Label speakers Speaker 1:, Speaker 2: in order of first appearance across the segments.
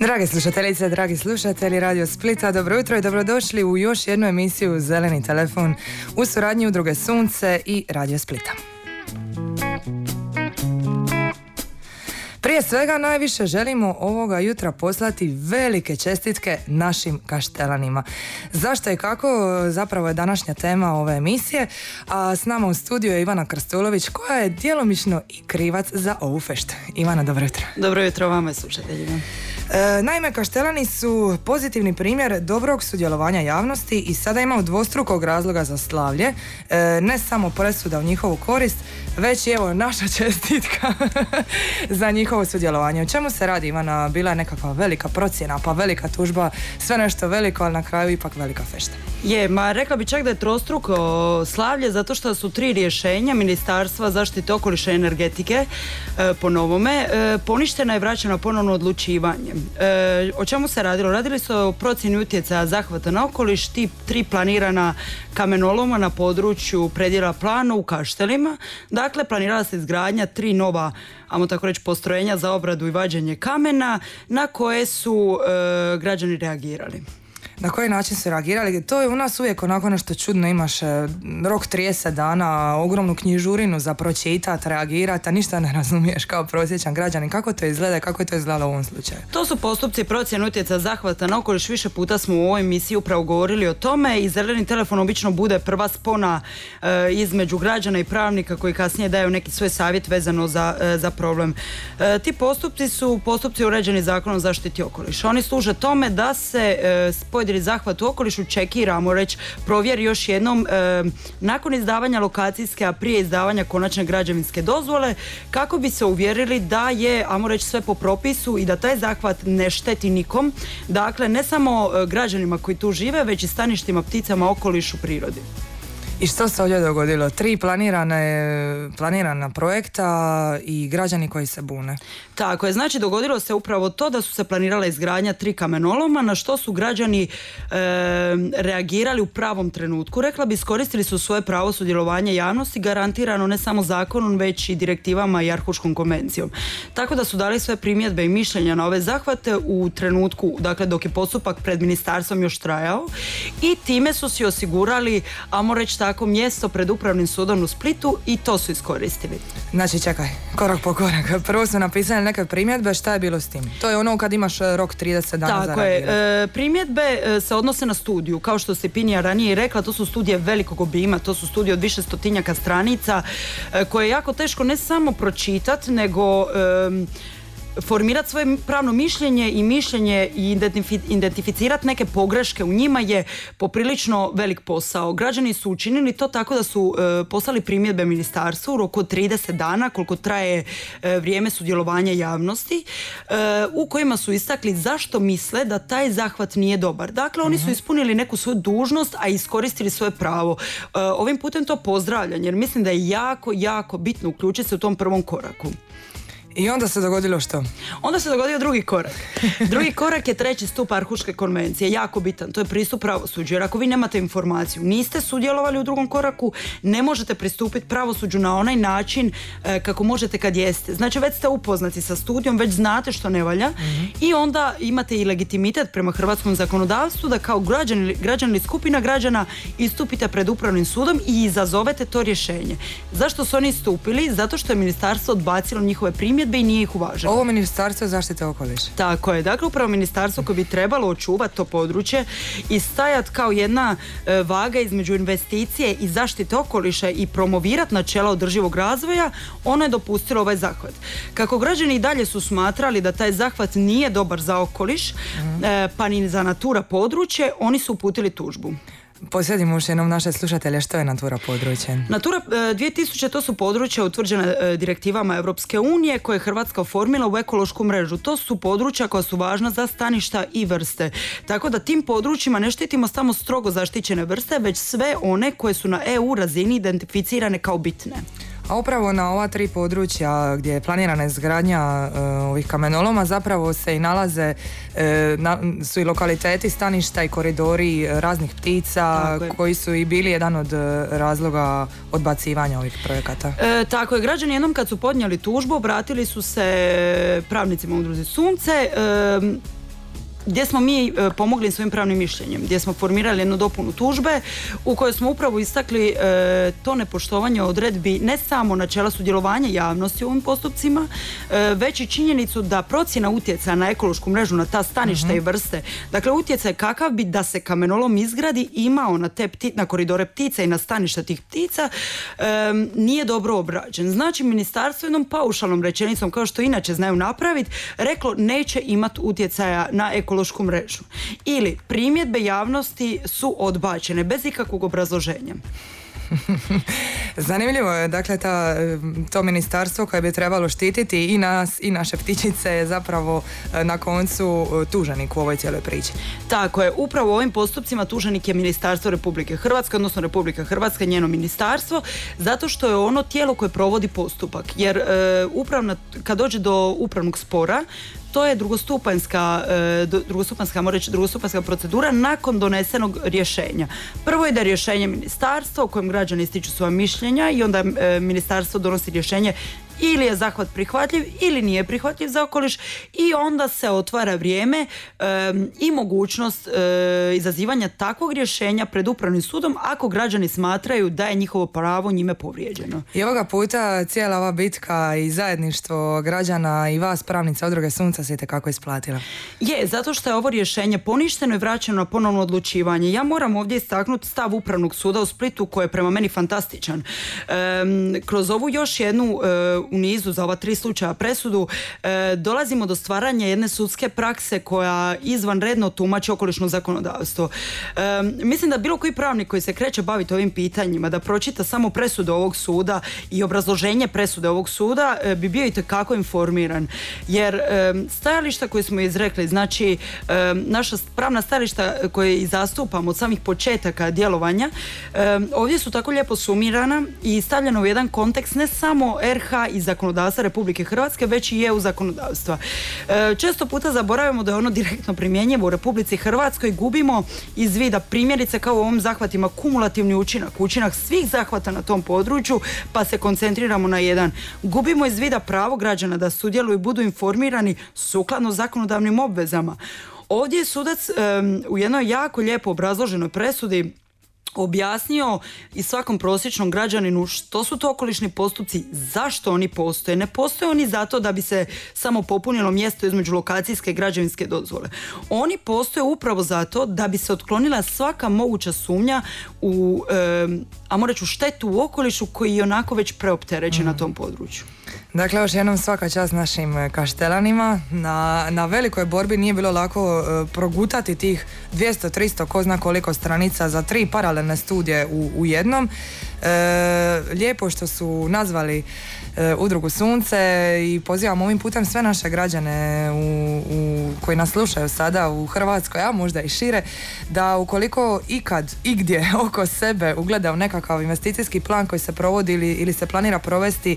Speaker 1: Drage slušateljice, dragi slušatelji Radio Splita, dobro jutro i dobrodošli u još jednu emisiju Zeleni telefon u suradnji Udruge Sunce i Radio Splita. Prije svega najviše želimo ovoga jutra poslati velike čestitke našim kaštelanima. Zašto i kako zapravo je današnja tema ove emisije, a s nama u studiju je Ivana Krstulović koja je djelomično i krivac za ovu feštu. Ivana, dobro jutro.
Speaker 2: Dobro jutro vama slušateljima.
Speaker 1: E, naime, kaštelani su pozitivni primjer dobrog sudjelovanja javnosti i sada imaju dvostrukog razloga za slavlje. E, ne samo presuda u njihovu korist, već i evo naša čestitka za njihovo sudjelovanje. O čemu se radi, Ivana? Bila je nekakva velika procjena, pa velika tužba, sve nešto veliko, ali na kraju ipak velika fešta.
Speaker 2: Je, ma rekla bi čak da je trostruko slavlje zato što su tri rješenja Ministarstva zaštite okoliša i energetike e, po novome. E, poništena je vraćena ponovno odlučivanje. E, o čemu se radilo? Radili su o procjeni utjecaja zahvata na okoliš, ti tri planirana kamenoloma na području predjela planu u Kaštelima. Dakle, planirala se izgradnja tri nova, ajmo tako reći, postrojenja za obradu i vađenje kamena na koje su građani reagirali
Speaker 1: na koji način su reagirali. To je u nas uvijek onako nešto čudno, imaš e, rok 30 dana, ogromnu knjižurinu za pročitati, reagirati, a ništa ne razumiješ kao prosječan građanin. Kako to izgleda i kako je to izgledalo u ovom slučaju?
Speaker 2: To su postupci procjene utjeca zahvata na okoliš. Više puta smo u ovoj emisiji upravo govorili o tome i zeleni telefon obično bude prva spona e, između građana i pravnika koji kasnije daju neki svoj savjet vezano za, e, za problem. ti postupci su postupci uređeni zakonom zaštiti okoliša. Oni služe tome da se zahvat u okolišu čekiramo reći provjeri još jednom e, nakon izdavanja lokacijske a prije izdavanja konačne građevinske dozvole kako bi se uvjerili da je ajmo reći sve po propisu i da taj zahvat ne šteti nikom dakle ne samo e, građanima koji tu žive već i staništima pticama okolišu prirodi
Speaker 1: i što se ovdje dogodilo? Tri planirane, planirana projekta i građani koji se bune.
Speaker 2: Tako je, znači dogodilo se upravo to da su se planirala izgradnja tri kamenoloma na što su građani reagirali u pravom trenutku. Rekla bi, iskoristili su svoje pravo sudjelovanja javnosti garantirano ne samo zakonom već i direktivama i Arhuškom konvencijom. Tako da su dali sve primjedbe i mišljenja na ove zahvate u trenutku, dakle dok je postupak pred ministarstvom još trajao i time su si osigurali, ajmo reći tako mjesto pred upravnim sudom u Splitu i to su iskoristili.
Speaker 1: Znači čekaj, korak po korak. Prvo su napisali neke primjedbe, šta je bilo s tim? To je ono kad imaš e, rok 30 dana
Speaker 2: Tako je, e, primjedbe e, se odnose na studiju. Kao što ste Pinija ranije rekla, to su studije velikog obima, to su studije od više stotinjaka stranica koje je jako teško ne samo pročitati, nego formirati svoje pravno mišljenje i mišljenje i identificirati neke pogreške u njima je poprilično velik posao. Građani su učinili to tako da su e, poslali primjedbe ministarstvu u roku od 30 dana koliko traje e, vrijeme sudjelovanja javnosti e, u kojima su istakli zašto misle da taj zahvat nije dobar. Dakle, oni su mhm. ispunili neku svoju dužnost, a iskoristili svoje pravo. Ovim putem to pozdravljam jer mislim da je jako, jako bitno uključiti se u tom prvom koraku.
Speaker 1: I onda se dogodilo što?
Speaker 2: Onda se dogodio drugi korak. Drugi korak je treći stup Arhuške konvencije, jako bitan, to je pristup pravosuđu. Jer ako vi nemate informaciju, niste sudjelovali u drugom koraku, ne možete pristupiti pravosuđu na onaj način e, kako možete kad jeste. Znači već ste upoznati sa studijom, već znate što ne valja mhm. i onda imate i legitimitet prema hrvatskom zakonodavstvu da kao građani, građani ili skupina građana istupite pred upravnim sudom i izazovete to rješenje. Zašto su oni istupili? Zato što je ministarstvo odbacilo njihove primjere primjedbe i nije ih uvaženo.
Speaker 1: Ovo ministarstvo zaštite okoliša.
Speaker 2: Tako je. Dakle, upravo ministarstvo koje bi trebalo očuvati to područje i stajati kao jedna e, vaga između investicije i zaštite okoliša i promovirati načela održivog razvoja, ono je dopustilo ovaj zahvat. Kako građani i dalje su smatrali da taj zahvat nije dobar za okoliš, mhm. e, pa ni za natura područje, oni su uputili tužbu.
Speaker 1: Posjedimo još jednom naše slušatelje što je Natura područje.
Speaker 2: Natura 2000 to su područja utvrđena direktivama Europske unije koje je Hrvatska oformila u ekološku mrežu. To su područja koja su važna za staništa i vrste. Tako da tim područjima ne štitimo samo strogo zaštićene vrste, već sve one koje su na EU razini identificirane kao bitne.
Speaker 1: A upravo na ova tri područja gdje je planirana izgradnja e, ovih kamenoloma zapravo se i nalaze e, su i lokaliteti staništa i koridori raznih ptica koji su i bili jedan od e, razloga odbacivanja ovih projekata.
Speaker 2: tako je, građani jednom kad su podnijeli tužbu obratili su se pravnicima udruzi Sunce gdje smo mi e, pomogli svojim pravnim mišljenjem, gdje smo formirali jednu dopunu tužbe u kojoj smo upravo istakli e, to nepoštovanje odredbi ne samo načela sudjelovanja javnosti u ovim postupcima, e, već i činjenicu da procjena utjecaja na ekološku mrežu, na ta staništa i mhm. vrste, dakle utjecaj kakav bi da se kamenolom izgradi imao na te pti, na koridore ptica i na staništa tih ptica, nije dobro obrađen. Znači, ministarstvo jednom paušalnom rečenicom, kao što inače znaju napraviti, reklo neće imati utjecaja na ekološku ekološku mrežu. Ili primjedbe javnosti su odbačene bez ikakvog obrazloženja.
Speaker 1: Zanimljivo je, dakle, ta, to ministarstvo koje bi trebalo štititi i nas i naše ptičice je zapravo e, na koncu e, tuženik u ovoj cijeloj priči.
Speaker 2: Tako je, upravo u ovim postupcima tuženik je ministarstvo Republike Hrvatske, odnosno Republika Hrvatska, njeno ministarstvo, zato što je ono tijelo koje provodi postupak. Jer e, upravna, kad dođe do upravnog spora, to je drugostupanjska, e, reći, drugostupanjska procedura nakon donesenog rješenja. Prvo je da je rješenje ministarstva u kojem građani ističu svoja mišljenja i onda e, ministarstvo donosi rješenje ili je zahvat prihvatljiv ili nije prihvatljiv za okoliš i onda se otvara vrijeme i mogućnost e, izazivanja takvog rješenja pred upravnim sudom ako građani smatraju da je njihovo pravo njime povrijeđeno.
Speaker 1: I ovoga puta cijela ova bitka i zajedništvo građana i vas pravnica odruge sunca se kako isplatila.
Speaker 2: Je, zato što je ovo rješenje poništeno i vraćeno na ponovno odlučivanje. Ja moram ovdje istaknuti stav upravnog suda u Splitu koji je prema meni fantastičan. kroz ovu još jednu e, u nizu za ova tri slučaja presudu e, dolazimo do stvaranja jedne sudske prakse koja izvanredno tumači okolišno zakonodavstvo. E, mislim da bilo koji pravnik koji se kreće baviti ovim pitanjima, da pročita samo presudu ovog suda i obrazloženje presude ovog suda e, bi bio i kako informiran. Jer stajališta koje smo izrekli, znači naša pravna stajališta koje i zastupamo od samih početaka djelovanja, ovdje su tako lijepo sumirana i stavljena u jedan kontekst ne samo RH i zakonodavstva Republike Hrvatske, već i EU zakonodavstva. E, često puta zaboravimo da je ono direktno primjenjivo u Republici Hrvatskoj, gubimo iz vida primjerice kao u ovom zahvatima kumulativni učinak, učinak svih zahvata na tom području, pa se koncentriramo na jedan. Gubimo iz vida pravo građana da sudjeluju i budu informirani sukladno zakonodavnim obvezama. Ovdje je sudac u jednoj jako lijepo obrazloženoj presudi objasnio i svakom prosječnom građaninu što su to okolišni postupci, zašto oni postoje. Ne postoje oni zato da bi se samo popunilo mjesto između lokacijske i građevinske dozvole. Oni postoje upravo zato da bi se otklonila svaka moguća sumnja u, e, a reći u štetu u okolišu koji je onako već preopterećen na mhm. tom području.
Speaker 1: Dakle, još jednom svaka čast našim e, kaštelanima. Na, na velikoj borbi nije bilo lako e, progutati tih 200, 300, ko zna koliko stranica za tri paralelne studije u, u jednom. E, lijepo što su nazvali e, udrugu Sunce i pozivam ovim putem sve naše građane u, u, koji nas slušaju sada u Hrvatskoj, a možda i šire, da ukoliko ikad, igdje oko sebe ugleda u nekakav investicijski plan koji se provodi ili, ili se planira provesti, e,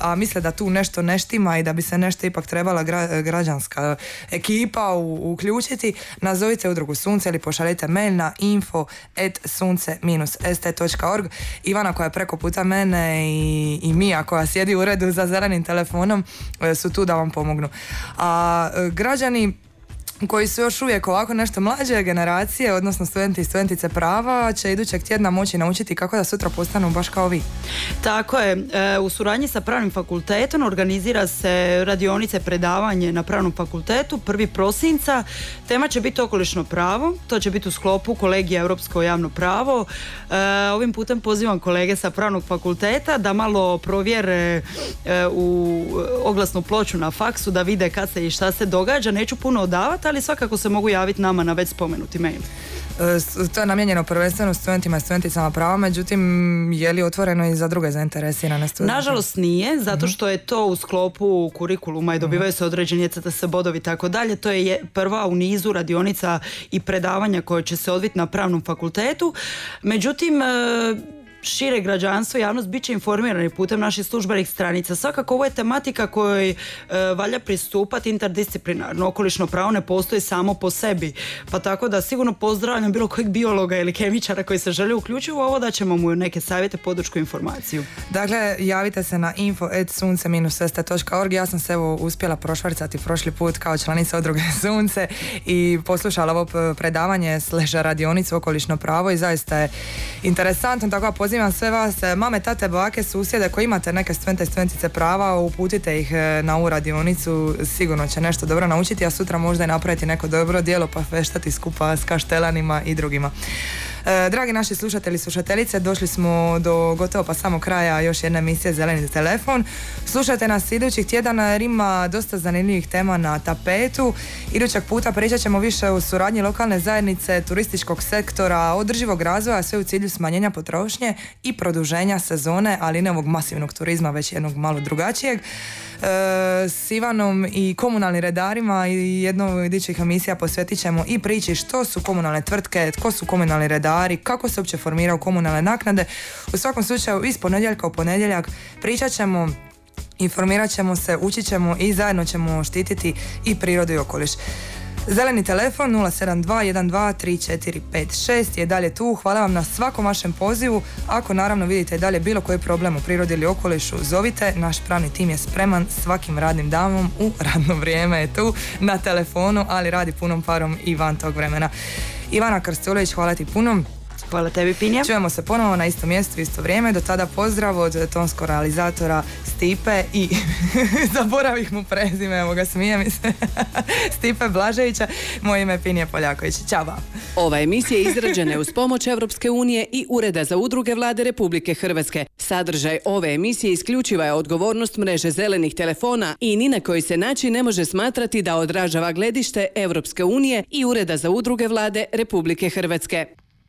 Speaker 1: a misle da tu nešto ne štima i da bi se nešto ipak trebala građanska ekipa uključiti, nazovite udrugu Sunce ili pošaljite mail na info at sunce-st.org Ivana koja je preko puta mene i, i Mija koja sjedi u uredu za zelenim telefonom e, su tu da vam pomognu. A e, građani koji su još uvijek ovako nešto mlađe generacije, odnosno studenti i studentice prava, će idućeg tjedna moći naučiti kako da sutra postanu baš kao vi.
Speaker 2: Tako je. E, u suradnji sa pravnim fakultetom organizira se radionice predavanje na pravnom fakultetu 1. prosinca. Tema će biti okolišno pravo. To će biti u sklopu kolegija Europsko javno pravo. E, ovim putem pozivam kolege sa pravnog fakulteta da malo provjere e, u oglasnu ploču na faksu da vide kad se i šta se događa. Neću puno odavati, ali svakako se mogu javiti nama na već spomenuti mail.
Speaker 1: E, to je namijenjeno prvenstveno studentima i studenticama prava, međutim je li otvoreno i za druge zainteresirane studente?
Speaker 2: Nažalost nije, zato mhm. što je to u sklopu kurikuluma i dobivaju se određeni se bodovi i tako dalje. To je prva u nizu radionica i predavanja koje će se odviti na pravnom fakultetu. Međutim, e, šire građanstvo, javnost bit će informirani putem naših službenih stranica. Svakako ovo je tematika kojoj e, valja pristupati interdisciplinarno. Okolišno pravo ne postoji samo po sebi. Pa tako da sigurno pozdravljam bilo kojeg biologa ili kemičara koji se želi uključiti u ovo da ćemo mu neke savjete, podršku, informaciju.
Speaker 1: Dakle, javite se na info.sunce-sesta.org Ja sam se evo uspjela prošvrcati prošli put kao članica odruge Sunce i poslušala ovo predavanje sleža radionicu okolišno pravo i zaista je interesantno. Tako pozivam sve vas, e, mame, tate, bake, susjede koji imate neke studente i studentice prava, uputite ih e, na ovu radionicu, sigurno će nešto dobro naučiti, a sutra možda i napraviti neko dobro djelo pa feštati skupa s kaštelanima i drugima. E, dragi naši slušatelji i slušateljice, došli smo do gotovo pa samo kraja još jedne emisije Zeleni telefon. Slušajte nas idućih tjedana jer ima dosta zanimljivih tema na tapetu. Idućeg puta pričat ćemo više o suradnji lokalne zajednice, turističkog sektora, održivog razvoja, sve u cilju smanjenja potrošnje i produženja sezone, ali ne ovog masivnog turizma, već jednog malo drugačijeg. E, s Ivanom i komunalnim redarima i jednom od idućih emisija posvetit ćemo i priči što su komunalne tvrtke, tko su komunalni redari, kako se uopće formiraju komunalne naknade. U svakom slučaju iz ponedjeljka u ponedjeljak pričat ćemo informirat ćemo se, učit ćemo i zajedno ćemo štititi i prirodu i okoliš. Zeleni telefon 072-12-3456 je dalje tu. Hvala vam na svakom vašem pozivu. Ako naravno vidite dalje bilo koji problem u prirodi ili okolišu, zovite. Naš pravni tim je spreman svakim radnim danom u radno vrijeme je tu na telefonu, ali radi punom parom i van tog vremena. Ivana Krstulović, hvala ti puno.
Speaker 2: Hvala tebi Pinja.
Speaker 1: Čujemo se ponovo na istom mjestu, isto vrijeme. Do tada pozdrav od tonskog realizatora Stipe i zaboravih mu prezime, evo ga smije se, Stipe Blaževića. Moje ime je Pinje Poljaković. Ćao vam.
Speaker 3: Ova emisija je izrađena uz pomoć Europske unije i Ureda za udruge vlade Republike Hrvatske. Sadržaj ove emisije isključiva je odgovornost mreže zelenih telefona i ni na koji se način ne može smatrati da odražava gledište Europske unije i Ureda za udruge vlade Republike Hrvatske.